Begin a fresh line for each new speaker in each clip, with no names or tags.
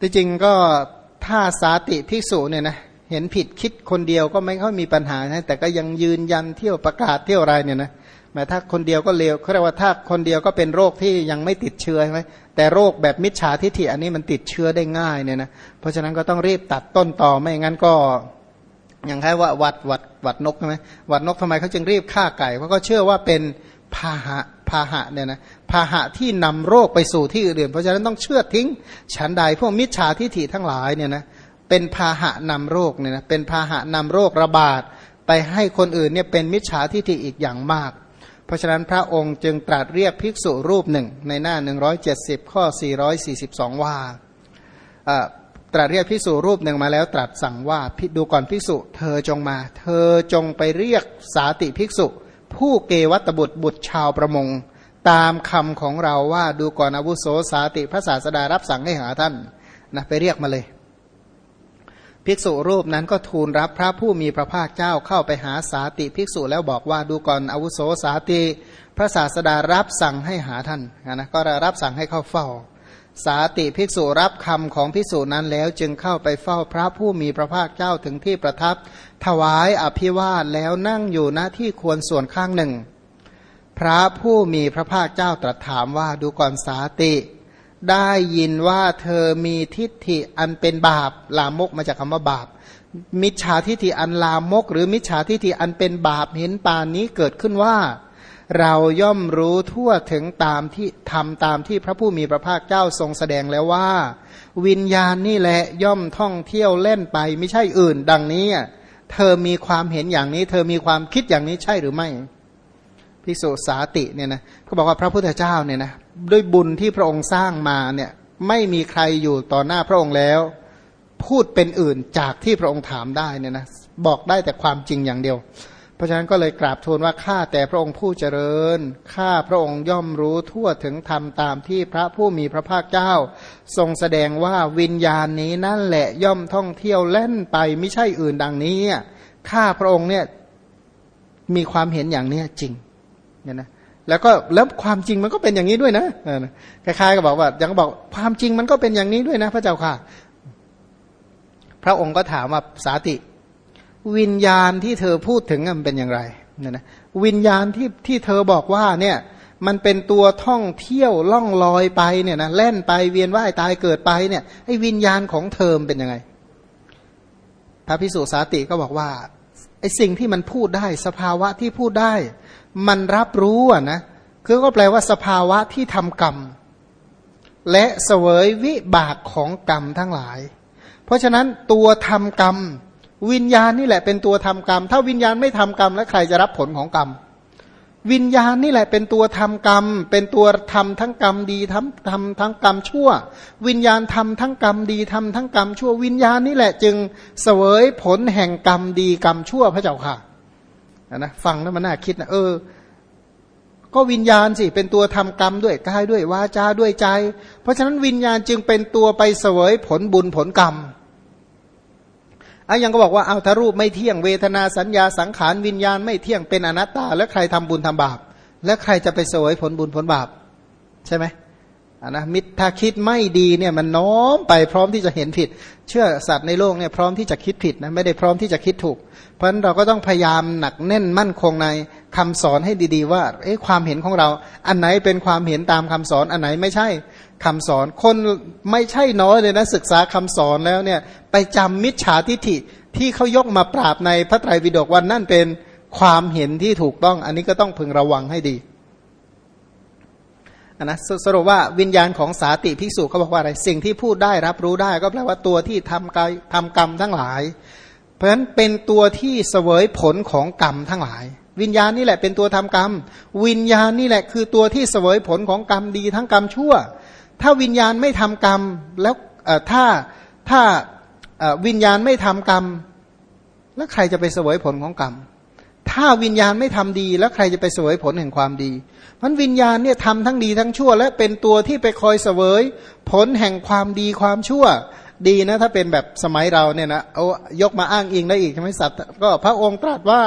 ที่จริงก็ถ้าสาติภิกษุเนี่ยนะเห็นผิดคิดคนเดียวก็ไม่ค่อยมีปัญหานะแต่ก็ยังยืนยันเที่ยวประกาศเที่ยวอะไรเนี่ยนะแม้ถ้าคนเดียวก็เลวเขาเรียกว่าถ้าคนเดียวก็เป็นโรคที่ยังไม่ติดเชื้อใช่ไหมแต่โรคแบบมิจฉาทิฐิอันนี้มันติดเชื้อได้ง่ายเนี่ยนะเพราะฉะนั้นก็ต้องรีบตัดต้นต่อไม่งั้นก็อย่างแค่ว่าวัดวัดวัดนกใช่ไหมวัดนกทำไมเขาจึงรีบฆ่าไก่เพราะก็เชื่อว่าเป็นพาหะ พาหะเนี่ยนะพาหะที่นำโรคไปสู่ที่อื่น เพราะฉะนั้นต้องเชื่อทิ้งฉันใดพวกมิจฉาทิฐิทั้งหลายเนี่ยนะเป็นพาหะนำโรคเนี่ยนะเป็นพาหะนำโรคระบาดไปให้คนอื่นเนี่ยเป็นมิจฉาทิฐิอีกอย่างมาก เพราะฉะนั้นพระองค์จึงตรัสเรียกภิกษุรูปหนึ่งในหน้า 170 ข้อ 442 ว่าตรัสเรียกภิกษุรูปหนึ่งมาแล้วตรัสสั่งว่าดูก่อนภิกษุ เธอจงมา เธอจงไปเรียกสาติภิกษุ ผู้เกวัตบุตรบุตรชาวประมง ตามคำของเราว่าดูก่อนอาวุโสสาติพระศาสดารับสั่งให้หาท่านนะไปเรียกมาเลย ภิกษุรูปนั้นก็ทูลรับพระผู้มีพระภาคเจ้าเข้าไปหาสาติภิกษุแล้วบอกว่าดูก่อนอาวุโสสาติ พระศาสดารับสั่งให้หาท่านนะก็รับสั่งให้เข้าเฝ้า สาติภิกษุรับคำของภิกษุนั้นแล้วจึงเข้าไปเฝ้าพระผู้มีพระภาคเจ้าถึงที่ประทับ ถวายอภิวาทแล้วนั่งอยู่หน้าที่ควรส่วนข้างหนึ่ง พระผู้มีพระภาคเจ้าตรัสถามว่าดูก่อนสาติ ได้ยินว่าเธอมีทิฏฐิอันเป็นบาปลามกมาจากคำว่าบาป มิจฉาทิฏฐิอันลามก หรือมิจฉาทิฏฐิอันเป็นบาปเห็นปานนี้เกิดขึ้นว่า เราย่อมรู้ทั่วถึงตามที่ทำตามที่พระผู้มีพระภาคเจ้าทรงแสดงแล้วว่า วิญญาณนี่แหละย่อมท่องเที่ยวเล่นไปไม่ใช่อื่น ดังนี้เธอมีความเห็นอย่างนี้ เธอมีความคิดอย่างนี้ใช่หรือไม่ภิกษุสาติเนี่ยนะเขาบอกว่าพระพุทธเจ้าเนี่ยนะด้วยบุญที่พระองค์สร้างมาเนี่ยไม่มีใครอยู่ต่อหน้าพระองค์แล้ว พูดเป็นอื่นจากที่พระองค์ถามได้เนี่ยนะบอกได้แต่ความจริงอย่างเดียว พราะฉะนั้นก็เลยกราบทูลว่าข้าแต่พระองค์ผู้เจริญข้าพระองค์ย่อมรู้ทั่วถึงธรรมตามที่พระผู้มีพระภาคเจ้า ทรงแสดงว่าวิญญาณนี้นั่นแหละย่อมท่องเที่ยวเล่นไปไม่ใช่อื่นดังนี้ข้าพระองค์เนี่ยมีความเห็นอย่างนี้จริงเนี่ยนะแล้วก็แล้วความจริงมันก็เป็นอย่างนี้ด้วยนะคล้ายๆกับบอกว่ายังบอกความจริงมันก็เป็นอย่างนี้ด้วยนะ พระเจ้าค่ะ พระองค์ก็ถามว่าสาติ วิญญาณที่เธอพูดถึงมันเป็นอย่างไรเนี่ยนะวิญญาณที่ที่เธอบอกว่าเนี่ยมันเป็นตัวท่องเที่ยวล่องลอยไปเนี่ยนะเล่นไปเวียนว่ายตายเกิดไปเนี่ยไอ้วิญญาณของเธอเป็นยังไง พระพิสุสาติก็บอกว่าไอ้สิ่งที่มันพูดได้สภาวะที่พูดได้ มันรับรู้อะนะคือก็แปลว่าสภาวะที่ทำกรรม และเสวยวิบากของกรรมทั้งหลาย เพราะฉะนั้นตัวทำกรรม วิญญาณนี่แหละเป็นตัวทำกรรม ถ้าวิญญาณไม่ทำกรรมแล้วใครจะรับผลของกรรม วิญญาณนี่แหละเป็นตัวทำกรรม เป็นตัวทำทั้งกรรมดีทำทำทั้งกรรมชั่ว วิญญาณทำทั้งกรรมดีทำทั้งกรรมชั่ว วิญญาณนี่แหละจึงเสวยผลแห่งกรรมดีกรรมชั่วพระเจ้าค่ะนะฟังแล้วมันน่าคิดนะเออก็วิญญาณสิเป็นตัวทำกรรมด้วยกายด้วยวาจาด้วยใจ เพราะฉะนั้นวิญญาณจึงเป็นตัวไปเสวยผลบุญผลกรรม อะยังก็บอกว่าเอาถ้ารูปไม่เที่ยงเวทนาสัญญาสังขารวิญญาณไม่เที่ยงเป็นอนัตตา แล้วใครทำบุญทำบาป แล้วใครจะไปสวยผลบุญผลบาป ใช่ไหมอ่านะมิตรถ้าคิดไม่ดีเนี่ยมันน้อมไปพร้อมที่จะเห็นผิด เชื่อสัตว์ในโลกเนี่ยพร้อมที่จะคิดผิดนะไม่ได้พร้อมที่จะคิดถูก เพราะฉะนั้นเราก็ต้องพยายามหนักแน่นมั่นคงในคำสอนให้ดีๆ ว่าเอ๊ะความเห็นของเรา อันไหนเป็นความเห็นตามคำสอนอันไหนไม่ใช่ คำสอน คนไม่ใช่น้อยเลยนะศึกษาคำสอนแล้วเนี่ยไปจำมิจฉาทิฐิที่เขายกมาปราบในพระไตรปิฎกวันนั่นเป็นความเห็นที่ถูกต้อง อันนี้ก็ต้องพึงระวังให้ดีนะสรุปว่าวิญญาณของสาติภิกษุเขาบอกว่าอะไรสิ่งที่พูดได้รับรู้ได้ ก็แปลว่าตัวที่ทำกายทำกรรมทั้งหลาย เพราะฉะนั้นเป็นตัวที่เสวยผลของกรรมทั้งหลาย วิญญาณนี่แหละเป็นตัวทำกรรม วิญญาณนี่แหละคือตัวที่เสวยผลของกรรมดีทั้งกรรมชั่ว ถ้าวิญญาณไม่ทำกรรม แล้วถ้าถ้าวิญญาณไม่ทำกรรม แล้วใครจะไปเสวยผลของกรรม ถ้าวิญญาณไม่ทำดี แล้วใครจะไปเสวยผลแห่งความดีมันวิญญาณเนี่ยทำทั้งดีทั้งชั่ว และเป็นตัวที่ไปคอยเสวย ผลแห่งความดีความชั่วดีนะถ้าเป็นแบบสมัยเราเนี่ยนะเอายกมาอ้างอิงได้อีกใช่ไหมสัตว์ก็พระองค์ตรัสว่า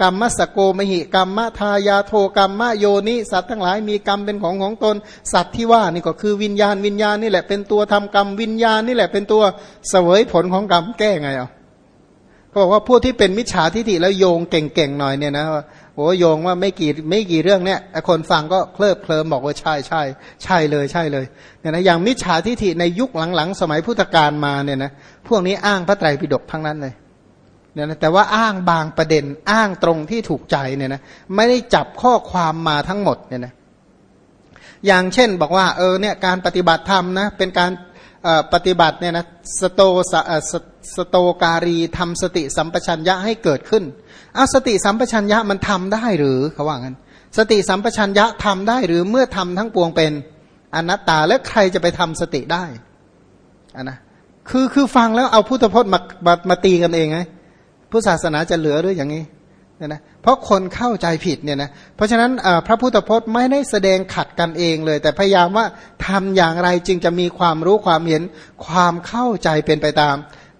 กรรมมสโกมหิกรรมมทายาโทกรรมมโยนิสัตว์ทั้งหลายมีกรรมเป็นของของตน สัตว์ที่ว่านี่ก็คือวิญญาณวิญญาณนี่แหละเป็นตัวทำกรรมวิญญาณนี่แหละเป็นตัวเสวยผลของกรรมแก้ไงอะเขาบอกว่าผู้ที่เป็นมิจฉาทิฏฐิแล้วโยงเก่งๆหน่อยเนี่ยนะโอ้โยงว่าไม่กี่ไม่กี่เรื่องเนี่ยคนฟังก็เคลิบเคลิมบอกว่าใช่ใช่ใช่เลยใช่เลยเนี่ยนะอย่างมิจฉาทิฏฐิในยุคหลังๆ สมัยพุทธกาลมาเนี่ยนะพวกนี้อ้างพระไตรปิฎกทั้งนั้นเลย เนี่ยนะแต่ว่าอ้างบางประเด็นอ้างตรงที่ถูกใจเนี่ยนะไม่ได้จับข้อความมาทั้งหมดเนี่ยนะอย่างเช่นบอกว่าเออเนี่ยการปฏิบัติธรรมนะเป็นการปฏิบัติเนี่ยนะสโตสสโตการีทำสติสัมปชัญญะให้เกิดขึ้นเอาสติสัมปชัญญะมันทำได้หรือเขาว่างั้นสติสัมปชัญญะทำได้หรือเมื่อทำทั้งปวงเป็นอนัตตาแล้วใครจะไปทำสติได้อันนะคือคือฟังแล้วเอาพุทธพจน์มามามาตีกันเองไง พุทธศาสนาจะเหลือหรืออย่างนี้เนี่ยนะเพราะคนเข้าใจผิดเนี่ยนะเพราะฉะนั้นพระพุทธพจน์ไม่ได้แสดงขัดกันเองเลย แต่พยายามว่าทำอย่างไรจึงจะมีความรู้ความเห็นความเข้าใจเป็นไปตาม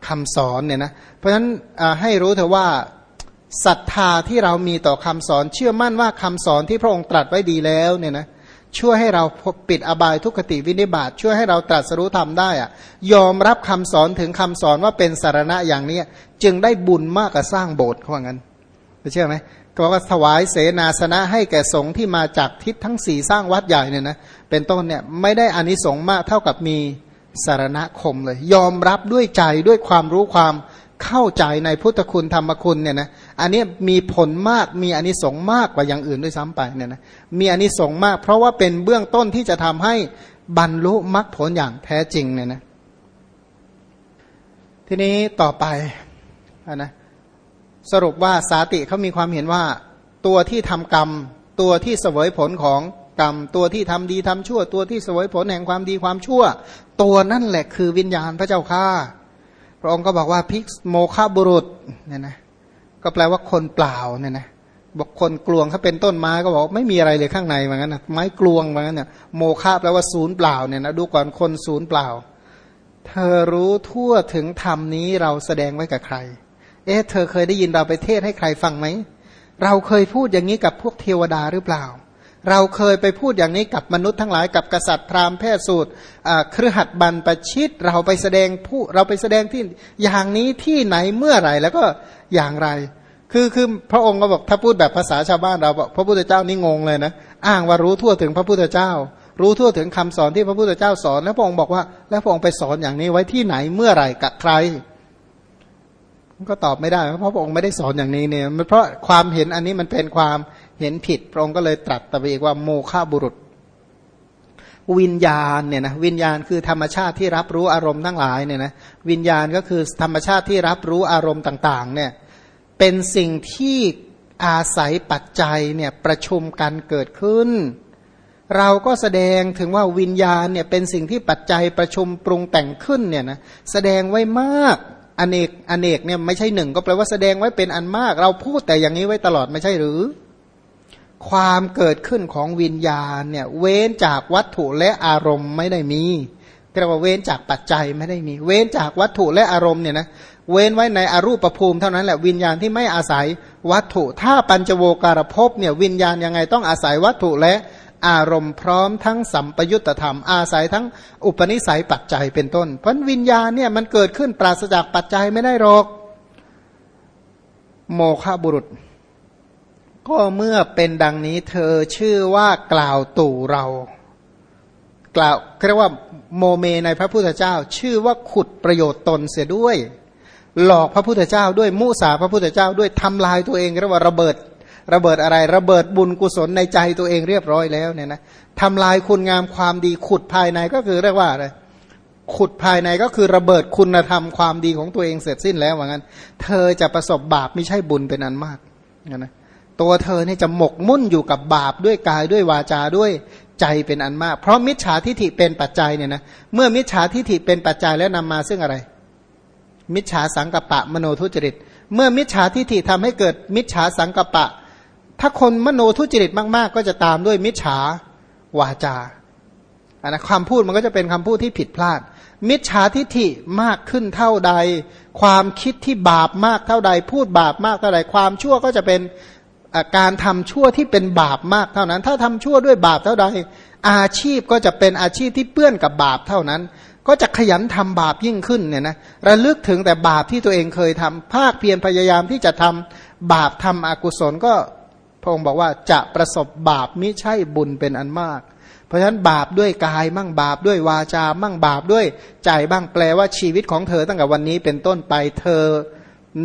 คำสอนเนี่ยนะเพราะฉะนั้นให้รู้เถอะว่าศรัทธาที่เรามีต่อคำสอน เชื่อมั่นว่าคำสอนที่พระองค์ตรัสไว้ดีแล้วเนี่ยนะ ช่วยให้เราปิดอบายทุกขติวินิบาตช่วยให้เราตรัสรู้ธรรมได้อะยอมรับคำสอนถึงคำสอนว่าเป็นสารณะอย่างนี้จึงได้บุญมากกว่าสร้างโบสถ์เขาว่างั้นเชื่อไหมก็ว่าถวายเสนาสนะให้แก่สงฆ์ที่มาจากทิศทั้งสี่สร้างวัดใหญ่เนี่ยนะเป็นต้นเนี่ยไม่ได้อานิสงส์มากเท่ากับมีสารณคมเลย ยอมรับด้วยใจด้วยความรู้ความเข้าใจในพุทธคุณธรรมคุณเนี่ยนะ อันนี้มีผลมากมีอนิสงส์มากกว่าอย่างอื่นด้วยซ้ำไปเนี่ยนะมีอนิสงส์มาก เพราะว่าเป็นเบื้องต้นที่จะทำให้บรรลุมรรคผลอย่างแท้จริงเนี่ยนะทีนี้ต่อไปนะสรุปว่าสาติเขามีความเห็นว่า ตัวที่ทำกรรม ตัวที่เสวยผลของกรรม ตัวที่ทำดีทำชั่ว ตัวที่เสวยผลแห่งความดีความชั่ว ตัวนั่นแหละคือวิญญาณพระเจ้าข้าพระองค์ก็บอกว่าพิกโมฆะบุรุษเนี่ยนะ ก็แปลว่าคนเปล่าเนี่ยนะบอกคนกลวงเขาเป็นต้นไม้ก็บอกไม่มีอะไรเลยข้างในเหมือนกันนะไม้กลวงเหมือนกันเนี่ยโมฆะแปลว่าศูนย์เปล่าเนี่ยนะดูก่อนคนศูนย์เปล่า เธอรู้ทั่วถึงธรรมนี้เราแสดงไว้กับใคร เอ๊ะเธอเคยได้ยินเราไปเทศให้ใครฟังไหมเราเคยพูดอย่างนี้กับพวกเทวดาหรือเปล่า เราเคยไปพูดอย่างนี้กับมนุษย์ทั้งหลายกับกษัตริย์พราหมณ์แพทย์สูตรเครือขัดบันประชิตเราไปแสดงผู้เราไปแสดงที่อย่างนี้ที่ไหนเมื่อไหร่แล้วก็อย่างไร คือคือพระองค์ก็บอกถ้าพูดแบบภาษาชาวบ้านเราบอกพระพุทธเจ้านี่งงเลยนะอ้างว่ารู้ทั่วถึงพระพุทธเจ้า รู้ทั่วถึงคำสอนที่พระพุทธเจ้าสอน แล้วพระองค์บอกว่า แล้วพระองค์ไปสอนอย่างนี้ไว้ที่ไหนเมื่อไหร่กับใครก็ตอบไม่ได้เพราะพระองค์ไม่ได้สอนอย่างนี้เนี่ยเพราะความเห็นอันนี้มันเป็นความเห็นผิด พระองค์ก็เลยตรัสตะเอกว่าโมฆะบุรุษ วิญญาณเนี่ยนะวิญญาณคือธรรมชาติที่รับรู้อารมณ์ทั้งหลายเนี่ยนะวิญญาณก็คือธรรมชาติที่รับรู้อารมณ์ต่าง ๆ เนี่ย เป็นสิ่งที่อาศัยปัจจัยเนี่ยประชุมกันเกิดขึ้น เราก็แสดงถึงว่าวิญญาณเนี่ยเป็นสิ่งที่ปัจจัยประชุมปรุงแต่งขึ้นเนี่ยนะแสดงไว้มากอเนกอเนกเนี่ยไม่ใช่หนึ่งก็แปลว่าแสดงไว้เป็นอันมาก เราพูดแต่อย่างนี้ไว้ตลอดไม่ใช่หรือ ความเกิดขึ้นของวิญญาณเนี่ยเว้นจากวัตถุและอารมณ์ไม่ได้มีเรียกว่าเว้นจากปัจจัยไม่ได้มี เว้นจากวัตถุและอารมณ์เนี่ยนะ เว้นไว้ในอรูปภูมิเท่านั้นแหละวิญญาณที่ไม่อาศัยวัตถุ ถ้าปัญจโวการภพเนี่ยวิญญาณยังไงต้องอาศัยวัตถุและอารมณ์พร้อมทั้งสัมปยุตธรรม อาศัยทั้งอุปนิสัยปัจจัยเป็นต้น เพราะวิญญาณเนี่ยมันเกิดขึ้นปราศจากปัจจัยไม่ได้หรอก โมฆะบุรุษ ก็เมื่อเป็นดังนี้เธอชื่อว่ากล่าวตู่เรา กล่าวเรียกว่าโมเมในพระพุทธเจ้า ชื่อว่าขุดประโยชน์ตนเสียด้วย หลอกพระพุทธเจ้าด้วยมุสาพระพุทธเจ้าด้วยทำลายตัวเองเรียกว่าระเบิด ระเบิดอะไร ระเบิดบุญกุศลในใจตัวเองเรียบร้อยแล้วเนี่ยนะทำลายคุณงามความดีขุดภายในก็คือเรียกว่าอะไรขุดภายในก็คือระเบิดคุณธรรมความดีของตัวเองเสร็จสิ้นแล้วว่างั้น เธอจะประสบบาปไม่ใช่บุญเป็นอันมากนะตัวเธอเนี่ยจะหมกมุ่นอยู่กับบาปด้วยกายด้วยวาจาด้วยใจเป็นอันมาก เพราะมิจฉาทิฐิเป็นปัจจัยเนี่ยนะเมื่อมิจฉาทิฐิเป็นปัจจัยแล้วนำมาซึ่งอะไร มิจฉาสังกปะมโนทุจริต เมื่อมิจฉาทิฏฐิทำให้เกิดมิจฉาสังกปะ ถ้าคนมโนทุจริตมากๆ ก็จะตามด้วยมิจฉาวาจานนะความพูดมันก็จะเป็นคำพูดที่ผิดพลาด มิจฉาทิฏฐิมากขึ้นเท่าใด ความคิดที่บาปมากเท่าใด พูดบาปมากเท่าใด ความชั่วก็จะเป็นการทำชั่วที่เป็นบาปมากเท่านั้น ถ้าทำชั่วด้วยบาปเท่าใด อาชีพก็จะเป็นอาชีพที่เปื้อนกับบาปเท่านั้น ก็จะขยันทำบาปยิ่งขึ้นเนี่ยนะระลึกถึงแต่บาปที่ตัวเองเคยทำภาคเพียรพยายามที่จะทำบาปทำอกุศลก็พระองค์บอกว่าจะประสบบาปมิใช่บุญเป็นอันมาก เพราะฉะนั้นบาปด้วยกายมั่งบาปด้วยวาจามั่งบาปด้วยใจบ้างแปลว่าชีวิตของเธอตั้งแต่วันนี้เป็นต้นไปเธอ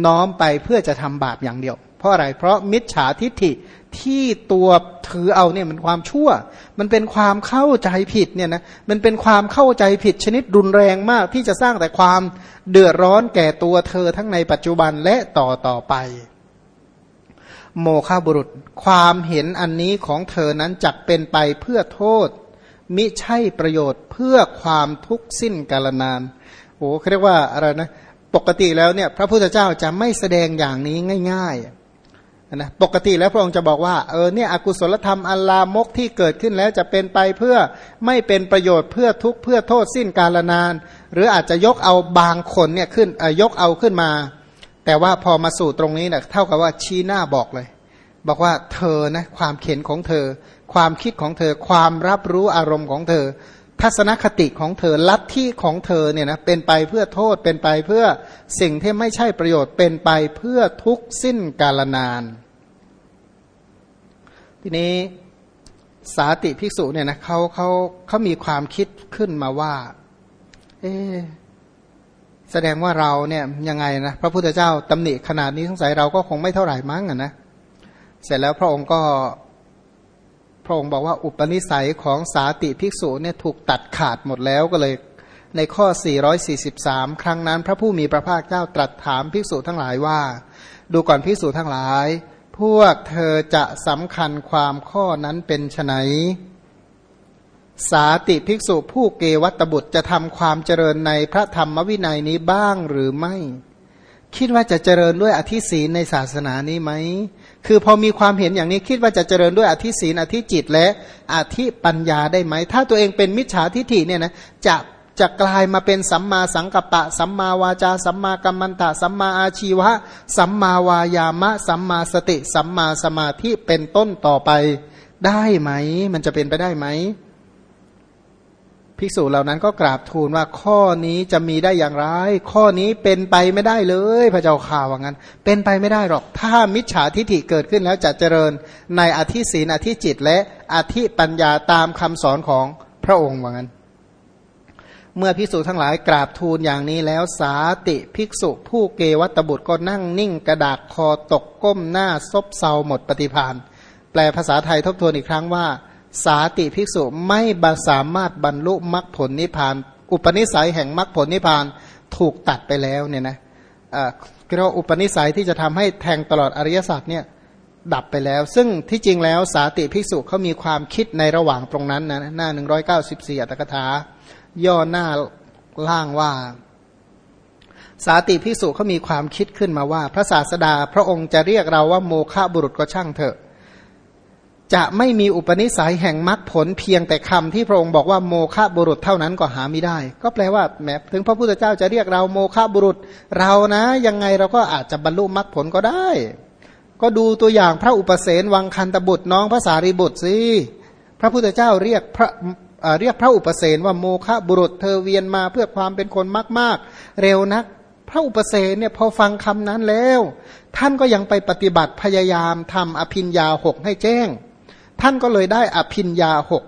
น้อมไปเพื่อจะทำบาปอย่างเดียว เพราะอะไรเพราะมิจฉาทิฏฐิ ที่ตัวถือเอาเนี่ยมันความชั่ว มันเป็นความเข้าใจผิดเนี่ยนะมันเป็นความเข้าใจผิดชนิดรุนแรงมากที่จะสร้างแต่ความเดือดร้อนแก่ตัวเธอทั้งในปัจจุบันและต่อต่อไป โมฆะบุรุษ ความเห็นอันนี้ของเธอนั้นจักเป็นไปเพื่อโทษ มิใช่ประโยชน์เพื่อความทุกข์สิ้นกาลนานโอ้เขาเรียกว่าอะไรนะ ปกติแล้วเนี่ย พระพุทธเจ้าจะไม่แสดงอย่างนี้ง่าย ๆ นะปกติแล้วพระองค์จะบอกว่าเออเนี่ยอกุศลธรรมอัลลามกที่เกิดขึ้นแล้วจะเป็นไปเพื่อไม่เป็นประโยชน์เพื่อทุกข์เพื่อโทษสิ้นกาลนาน หรืออาจจะยกเอาบางคนเนี่ยขึ้นยกเอาขึ้นมา แต่ว่าพอมาสู่ตรงนี้เนี่ยเท่ากับว่าชี้หน้าบอกเลย บอกว่าเธอนะความเข็นของเธอ ความคิดของเธอ ความรับรู้อารมณ์ของเธอ ทัศนคติของเธอลัทธิของเธอเนี่ยนะเป็นไปเพื่อโทษเป็นไปเพื่อสิ่งที่ไม่ใช่ประโยชน์เป็นไปเพื่อทุกสิ้นกาลนาน ทีนี้สาติภิกษุเนี่ยนะเขาเขาเขามีความคิดขึ้นมาว่า เอแสดงว่าเราเนี่ยยังไงนะพระพุทธเจ้าตำหนิขนาดนี้สงสัยเราก็คงไม่เท่าไหร่มั้งอะนะเสร็จแล้วพระองค์ก็ พระองค์บอกว่าอุปนิสัยของสาติภิกษุเนี่ยถูกตัดขาดหมดแล้วก็เลยในข้อ 443 ครั้งนั้น พระผู้มีพระภาคเจ้าตรัสถามภิกษุทั้งหลายว่า ดูก่อนภิกษุทั้งหลาย พวกเธอจะสำคัญความข้อนั้นเป็นไนสาติภิกษุผู้เกวัตบุตรจะทำความเจริญในพระธรรมวินัยนี้บ้างหรือไม่ คิดว่าจะเจริญด้วยอธิศีนในศาสนานี้ไหม คือพอมีความเห็นอย่างนี้คิดว่าจะเจริญด้วยอธิศีนอธิจิตและอธิปัญญาได้ไหม ถ้าตัวเองเป็นมิจฉาทิฐิเนี่ยนะจะจะกลายมาเป็นสัมมาสังกัปปะ สัมมาวาจา สัมมากัมมันตะ สัมมาอาชีวะ สัมมาวายามะ สัมมาสติ สัมมาสมาธิเป็นต้นต่อไปได้ไหม มันจะเป็นไปได้ไหม ภิกษุเหล่านั้นก็กราบทูลว่าข้อนี้จะมีได้อย่างไร ข้อนี้เป็นไปไม่ได้เลย พระเจ้าข่าวว่างั้น เป็นไปไม่ได้หรอก ถ้ามิจฉาทิฏฐิเกิดขึ้นแล้วจะเจริญในอธิศีนอธิจิต และอธิปัญญาตามคำสอนของพระองค์ว่างั้น เมื่อภิกษุทั้งหลายกราบทูลอย่างนี้แล้วสาติภิกษุผู้เกวัตบุตรก็นั่งนิ่งกระดากคอตกก้มหน้าซบเซาหมดปฏิพานแปลภาษาไทยทบทวนอีกครั้งว่า สาติภิกษุไม่บาสามารถบรรลุมรรคผลนิพพาน อุปนิสัยแห่งมรรคผลนิพพานถูกตัดไปแล้วเนี่ยนะเรียกว่าอุปนิสัยที่จะทำให้แทงตลอดอริยสัจเนี่ยดับไปแล้ว ซึ่งที่จริงแล้วสาติภิกษุเขามีความคิดในระหว่างตรงนั้นนะหน้าหนึ่งร้อยเก้าสิบสี่อัตถกถา ย่อหน้าล่างว่า สาติพิสุเขามีความคิดขึ้นมาว่า พระศาสดาพระองค์จะเรียกเราว่าโมฆะบุรุษก็ช่างเถอะ จะไม่มีอุปนิสัยแห่งมรรคผลเพียงแต่คำที่พระองค์บอกว่าโมฆะบุรุษเท่านั้นก็หาไม่ได้ ก็แปลว่าแม้ถึงพระพุทธเจ้าจะเรียกเราโมฆะบุรุษ เรานะ ยังไงเราก็อาจจะบรรลุมรรคผลก็ได้ ก็ดูตัวอย่างพระอุปเสนวังคันตบุตรน้องพระสารีบุตรสิพระพุทธเจ้าเรียกพระเรียกพระอุปเสนว่าโมฆะบุรุษเธอเวียนมาเพื่อความเป็นคนมาก ๆ เร็วนัก พระอุปเสนเนี่ยพอฟังคำนั้นแล้ว ท่านก็ยังไปปฏิบัติพยายามทำอภินยาหกให้แจ้ง ท่านก็เลยได้อภินยาหก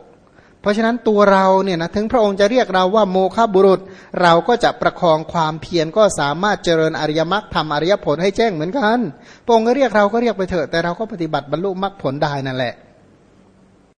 เพราะฉะนั้นตัวเราเนี่ยนะถึงพระองค์จะเรียกเราว่าโมฆะบุรุษ เราก็จะประคองความเพียรก็สามารถเจริญอริยมรรคทำอริยผลให้แจ้งเหมือนกันพระองค์ก็เรียกเราก็เรียกไปเถอะแต่เราก็ปฏิบัติบรรลุมรรคผลได้นั่นแหละ